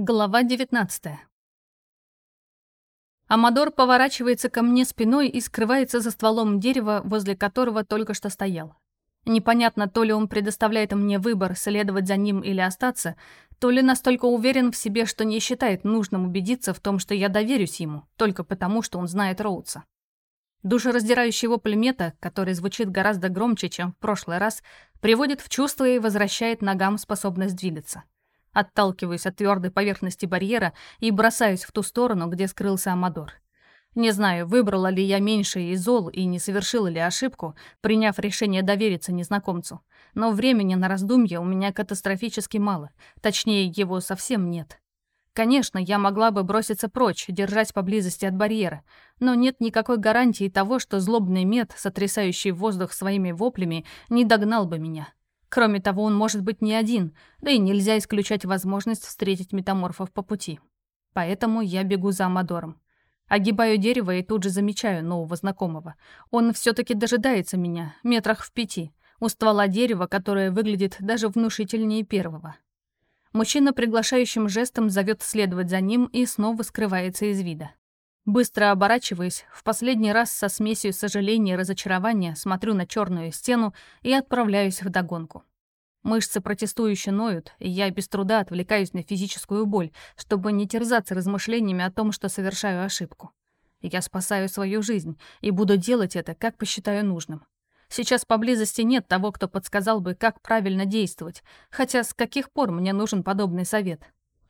Глава 19 Амадор поворачивается ко мне спиной и скрывается за стволом дерева, возле которого только что стоял. Непонятно, то ли он предоставляет мне выбор, следовать за ним или остаться, то ли настолько уверен в себе, что не считает нужным убедиться в том, что я доверюсь ему, только потому, что он знает Роудса. Душераздирающий вопль мета, который звучит гораздо громче, чем в прошлый раз, приводит в чувство и возвращает ногам способность двигаться. Отталкиваюсь от твердой поверхности барьера и бросаюсь в ту сторону, где скрылся Амадор. Не знаю, выбрала ли я меньшее из зол и не совершила ли ошибку, приняв решение довериться незнакомцу. Но времени на раздумья у меня катастрофически мало. Точнее, его совсем нет. Конечно, я могла бы броситься прочь, держась поблизости от барьера, но нет никакой гарантии того, что злобный мед, сотрясающий воздух своими воплями, не догнал бы меня. Кроме того, он может быть не один, да и нельзя исключать возможность встретить метаморфов по пути. Поэтому я бегу за Амадором. Огибаю дерево и тут же замечаю нового знакомого. Он все таки дожидается меня, метрах в пяти, у ствола дерева, которое выглядит даже внушительнее первого. Мужчина приглашающим жестом зовет следовать за ним и снова скрывается из вида. Быстро оборачиваясь, в последний раз со смесью сожаления и разочарования смотрю на черную стену и отправляюсь в догонку. Мышцы протестующе ноют, и я без труда отвлекаюсь на физическую боль, чтобы не терзаться размышлениями о том, что совершаю ошибку. Я спасаю свою жизнь и буду делать это, как посчитаю нужным. Сейчас поблизости нет того, кто подсказал бы, как правильно действовать, хотя с каких пор мне нужен подобный совет?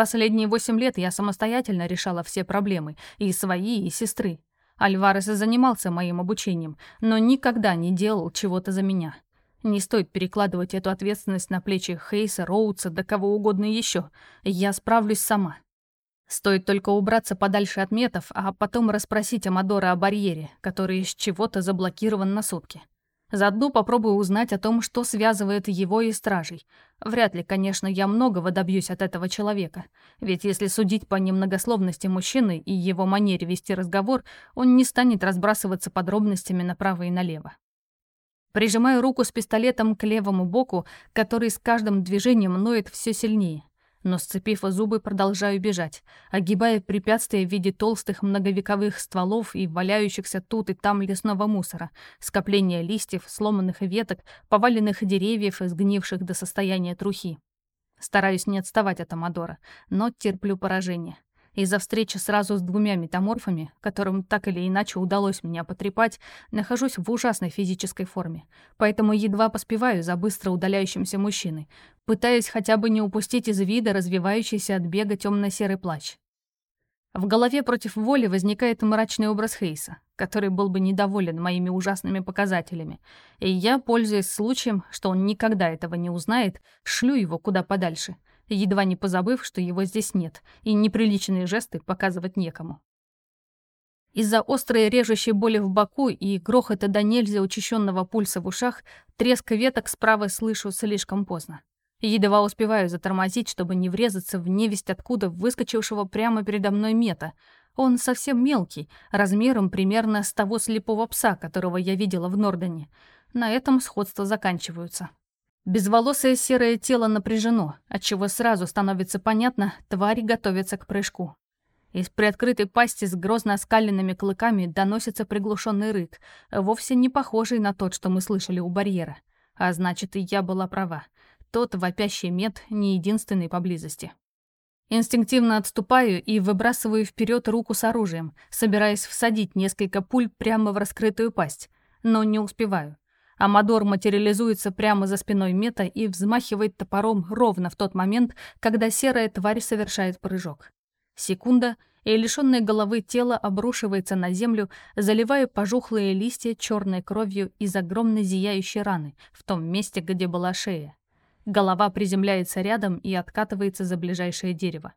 Последние восемь лет я самостоятельно решала все проблемы, и свои, и сестры. Альварес занимался моим обучением, но никогда не делал чего-то за меня. Не стоит перекладывать эту ответственность на плечи Хейса, Роудса, да кого угодно еще. Я справлюсь сама. Стоит только убраться подальше от метов, а потом расспросить Амадора о барьере, который из чего-то заблокирован на сутки. Заодно попробую узнать о том, что связывает его и стражей. Вряд ли, конечно, я многого добьюсь от этого человека. Ведь если судить по немногословности мужчины и его манере вести разговор, он не станет разбрасываться подробностями направо и налево. Прижимаю руку с пистолетом к левому боку, который с каждым движением ноет все сильнее но, сцепив зубы, продолжаю бежать, огибая препятствия в виде толстых многовековых стволов и валяющихся тут и там лесного мусора, скопления листьев, сломанных веток, поваленных деревьев, сгнивших до состояния трухи. Стараюсь не отставать от Амадора, но терплю поражение. Из-за встречи сразу с двумя метаморфами, которым так или иначе удалось меня потрепать, нахожусь в ужасной физической форме, поэтому едва поспеваю за быстро удаляющимся мужчиной, пытаясь хотя бы не упустить из вида развивающийся от бега темно-серый плач. В голове против воли возникает мрачный образ Хейса, который был бы недоволен моими ужасными показателями, и я, пользуясь случаем, что он никогда этого не узнает, шлю его куда подальше — едва не позабыв, что его здесь нет, и неприличные жесты показывать некому. Из-за острой режущей боли в боку и грохота до нельзя учащенного пульса в ушах, треск веток справа слышу слишком поздно. Едва успеваю затормозить, чтобы не врезаться в невесть откуда выскочившего прямо передо мной мета. Он совсем мелкий, размером примерно с того слепого пса, которого я видела в Нордене. На этом сходства заканчиваются. Безволосое серое тело напряжено, отчего сразу становится понятно, тварь готовится к прыжку. Из приоткрытой пасти с грозно оскаленными клыками доносится приглушенный рык, вовсе не похожий на тот, что мы слышали у барьера. А значит, и я была права. Тот вопящий мед не единственный поблизости. Инстинктивно отступаю и выбрасываю вперед руку с оружием, собираясь всадить несколько пуль прямо в раскрытую пасть, но не успеваю. Амадор материализуется прямо за спиной Мета и взмахивает топором ровно в тот момент, когда серая тварь совершает прыжок. Секунда, и лишённое головы тело обрушивается на землю, заливая пожухлые листья черной кровью из огромной зияющей раны в том месте, где была шея. Голова приземляется рядом и откатывается за ближайшее дерево.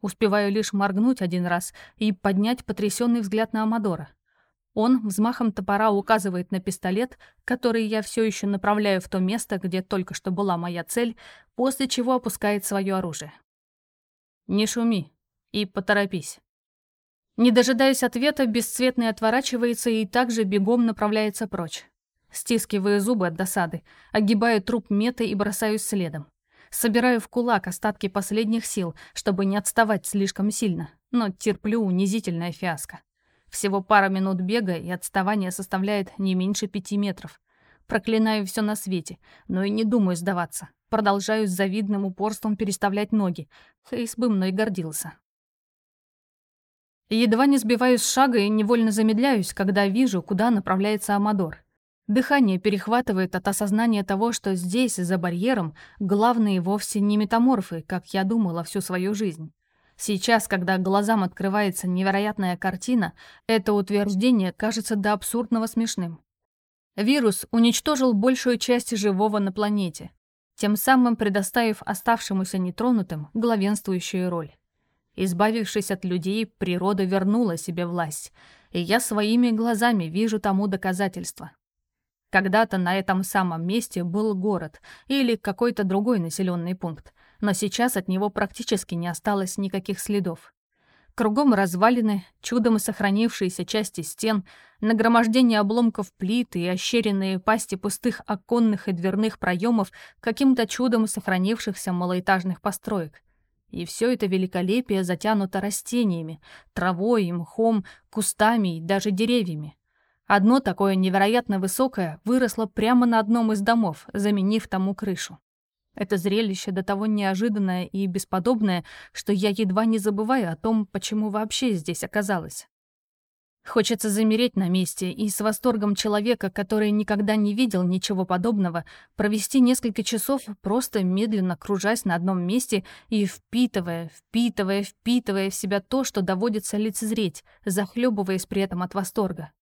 Успеваю лишь моргнуть один раз и поднять потрясенный взгляд на Амадора — он взмахом топора указывает на пистолет, который я все еще направляю в то место, где только что была моя цель, после чего опускает свое оружие. «Не шуми и поторопись». Не дожидаясь ответа, бесцветный отворачивается и также бегом направляется прочь. Стискиваю зубы от досады, огибаю труп меты и бросаюсь следом. Собираю в кулак остатки последних сил, чтобы не отставать слишком сильно, но терплю унизительное фиаско. Всего пара минут бега, и отставание составляет не меньше пяти метров. Проклинаю все на свете, но и не думаю сдаваться. Продолжаю с завидным упорством переставлять ноги. Фейс бы мной гордился. Едва не сбиваюсь с шага и невольно замедляюсь, когда вижу, куда направляется Амадор. Дыхание перехватывает от осознания того, что здесь, за барьером, главные вовсе не метаморфы, как я думала всю свою жизнь. Сейчас, когда глазам открывается невероятная картина, это утверждение кажется до абсурдного смешным. Вирус уничтожил большую часть живого на планете, тем самым предоставив оставшемуся нетронутым главенствующую роль. Избавившись от людей, природа вернула себе власть, и я своими глазами вижу тому доказательства. Когда-то на этом самом месте был город или какой-то другой населенный пункт, но сейчас от него практически не осталось никаких следов. Кругом развалины, чудом сохранившиеся части стен, нагромождение обломков плит и ощеренные пасти пустых оконных и дверных проемов каким-то чудом сохранившихся малоэтажных построек. И все это великолепие затянуто растениями, травой, мхом, кустами и даже деревьями. Одно такое невероятно высокое выросло прямо на одном из домов, заменив тому крышу. Это зрелище до того неожиданное и бесподобное, что я едва не забываю о том, почему вообще здесь оказалась. Хочется замереть на месте и с восторгом человека, который никогда не видел ничего подобного, провести несколько часов, просто медленно кружась на одном месте и впитывая, впитывая, впитывая в себя то, что доводится лицезреть, захлебываясь при этом от восторга.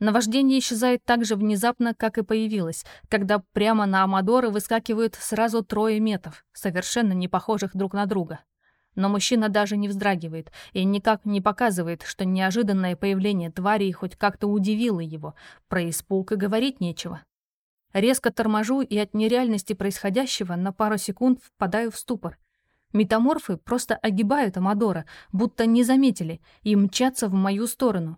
Наваждение исчезает так же внезапно, как и появилось, когда прямо на Амадора выскакивают сразу трое метов, совершенно не похожих друг на друга. Но мужчина даже не вздрагивает и никак не показывает, что неожиданное появление тварей хоть как-то удивило его. Про испуг и говорить нечего. Резко торможу и от нереальности происходящего на пару секунд впадаю в ступор. Метаморфы просто огибают Амадора, будто не заметили, и мчатся в мою сторону.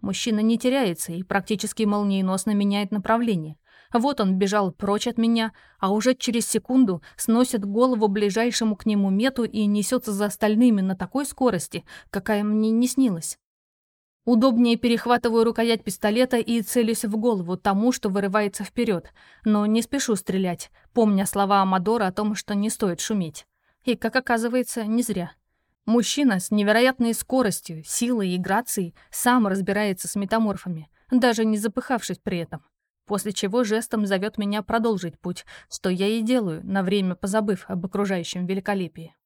Мужчина не теряется и практически молниеносно меняет направление. Вот он бежал прочь от меня, а уже через секунду сносит голову ближайшему к нему мету и несется за остальными на такой скорости, какая мне не снилась. Удобнее перехватываю рукоять пистолета и целюсь в голову тому, что вырывается вперед, но не спешу стрелять, помня слова Амадора о том, что не стоит шуметь. И, как оказывается, не зря. Мужчина с невероятной скоростью, силой и грацией сам разбирается с метаморфами, даже не запыхавшись при этом. После чего жестом зовет меня продолжить путь, что я и делаю, на время позабыв об окружающем великолепии.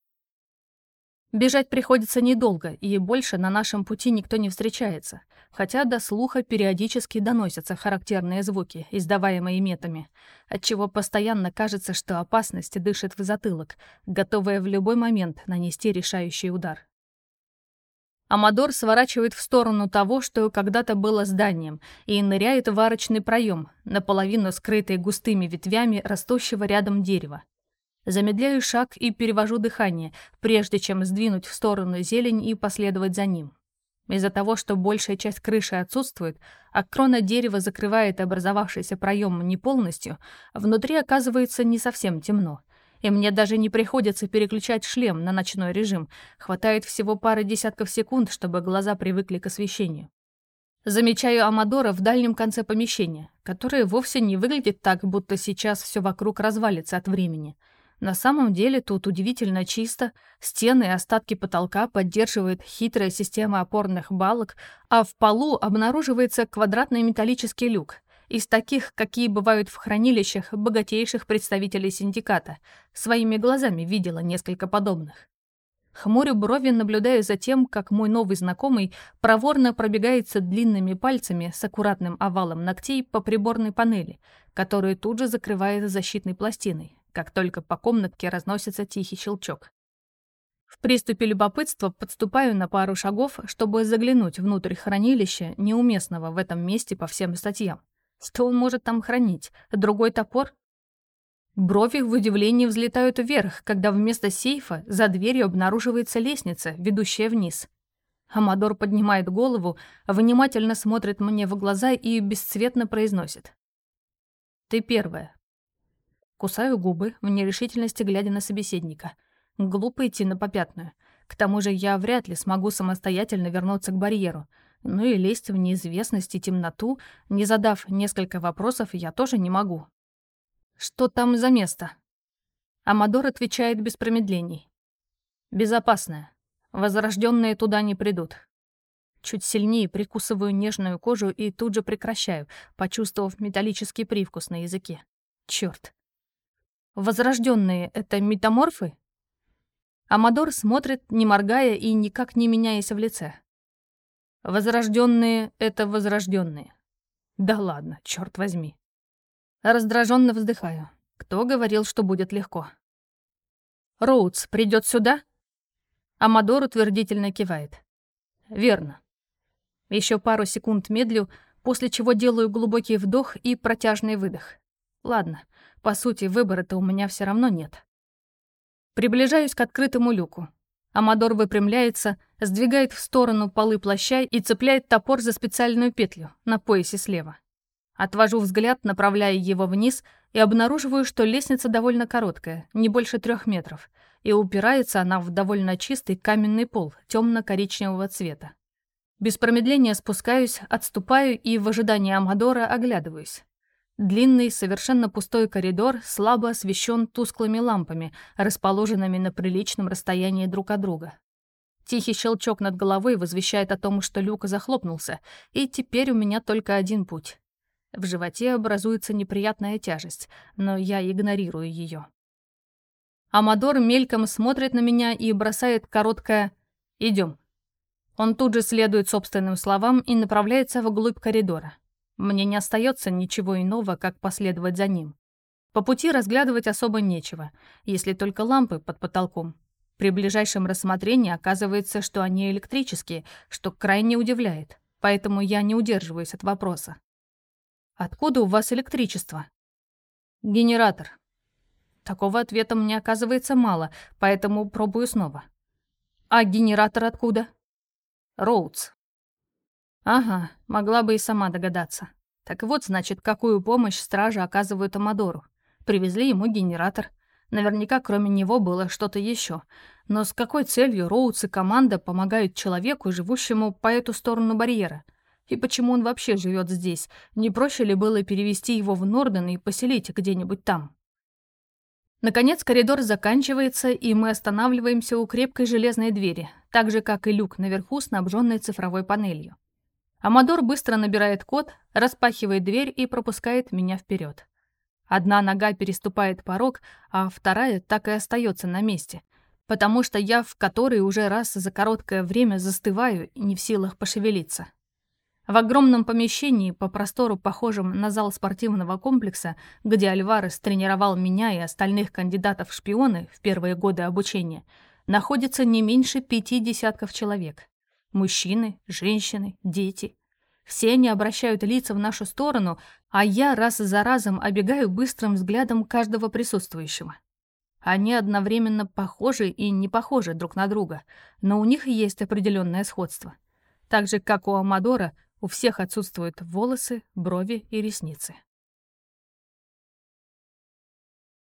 Бежать приходится недолго, и больше на нашем пути никто не встречается, хотя до слуха периодически доносятся характерные звуки, издаваемые метами, отчего постоянно кажется, что опасность дышит в затылок, готовая в любой момент нанести решающий удар. Амадор сворачивает в сторону того, что когда-то было зданием, и ныряет в арочный проем, наполовину скрытый густыми ветвями растущего рядом дерева. Замедляю шаг и перевожу дыхание, прежде чем сдвинуть в сторону зелень и последовать за ним. Из-за того, что большая часть крыши отсутствует, а крона дерева закрывает образовавшийся проем не полностью, внутри оказывается не совсем темно. И мне даже не приходится переключать шлем на ночной режим. Хватает всего пары десятков секунд, чтобы глаза привыкли к освещению. Замечаю Амадора в дальнем конце помещения, которое вовсе не выглядит так, будто сейчас все вокруг развалится от времени — на самом деле тут удивительно чисто, стены и остатки потолка поддерживает хитрая система опорных балок, а в полу обнаруживается квадратный металлический люк, из таких, какие бывают в хранилищах богатейших представителей синдиката. Своими глазами видела несколько подобных. Хмурю брови, наблюдая за тем, как мой новый знакомый проворно пробегается длинными пальцами с аккуратным овалом ногтей по приборной панели, которую тут же закрывает защитной пластиной, как только по комнатке разносится тихий щелчок. В приступе любопытства подступаю на пару шагов, чтобы заглянуть внутрь хранилища, неуместного в этом месте по всем статьям. Что он может там хранить? Другой топор? Брови в удивлении взлетают вверх, когда вместо сейфа за дверью обнаруживается лестница, ведущая вниз. Амадор поднимает голову, внимательно смотрит мне в глаза и бесцветно произносит. «Ты первая. Кусаю губы, в нерешительности глядя на собеседника. Глупо идти на попятную. К тому же я вряд ли смогу самостоятельно вернуться к барьеру. Ну и лезть в неизвестность и темноту, не задав несколько вопросов, я тоже не могу. «Что там за место?» Амадор отвечает без промедлений. «Безопасное. Возрожденные туда не придут. Чуть сильнее прикусываю нежную кожу и тут же прекращаю, почувствовав металлический привкус на языке. Чёрт. Возрожденные — это метаморфы? Амадор смотрит, не моргая и никак не меняясь в лице. Возрожденные — это возрожденные. Да ладно, черт возьми. Раздраженно вздыхаю. Кто говорил, что будет легко? Роудс придет сюда? Амадор утвердительно кивает. Верно. Еще пару секунд медлю, после чего делаю глубокий вдох и протяжный выдох. Ладно, по сути, выбора-то у меня все равно нет. Приближаюсь к открытому люку. Амадор выпрямляется, сдвигает в сторону полы плаща и цепляет топор за специальную петлю на поясе слева. Отвожу взгляд, направляя его вниз, и обнаруживаю, что лестница довольно короткая, не больше трех метров, и упирается она в довольно чистый каменный пол темно-коричневого цвета. Без промедления спускаюсь, отступаю и в ожидании Амадора оглядываюсь. Длинный, совершенно пустой коридор слабо освещен тусклыми лампами, расположенными на приличном расстоянии друг от друга. Тихий щелчок над головой возвещает о том, что люк захлопнулся, и теперь у меня только один путь. В животе образуется неприятная тяжесть, но я игнорирую ее. Амадор мельком смотрит на меня и бросает короткое «Идем». Он тут же следует собственным словам и направляется вглубь коридора. Мне не остается ничего иного, как последовать за ним. По пути разглядывать особо нечего, если только лампы под потолком. При ближайшем рассмотрении оказывается, что они электрические, что крайне удивляет, поэтому я не удерживаюсь от вопроса. «Откуда у вас электричество?» «Генератор». Такого ответа мне оказывается мало, поэтому пробую снова. «А генератор откуда?» Роудс. Ага, могла бы и сама догадаться. Так вот, значит, какую помощь стражи оказывают Амадору. Привезли ему генератор. Наверняка кроме него было что-то еще. Но с какой целью Роудс и команда помогают человеку, живущему по эту сторону барьера? И почему он вообще живет здесь? Не проще ли было перевести его в Норден и поселить где-нибудь там? Наконец коридор заканчивается, и мы останавливаемся у крепкой железной двери, так же, как и люк наверху, снабженный цифровой панелью. Амадор быстро набирает код, распахивает дверь и пропускает меня вперед. Одна нога переступает порог, а вторая так и остается на месте, потому что я в который уже раз за короткое время застываю и не в силах пошевелиться. В огромном помещении, по простору похожем на зал спортивного комплекса, где Альварес тренировал меня и остальных кандидатов шпионы в первые годы обучения, находится не меньше пяти десятков человек. Мужчины, женщины, дети. Все они обращают лица в нашу сторону, а я раз за разом обегаю быстрым взглядом каждого присутствующего. Они одновременно похожи и не похожи друг на друга, но у них есть определенное сходство. Так же, как у Амадора, у всех отсутствуют волосы, брови и ресницы.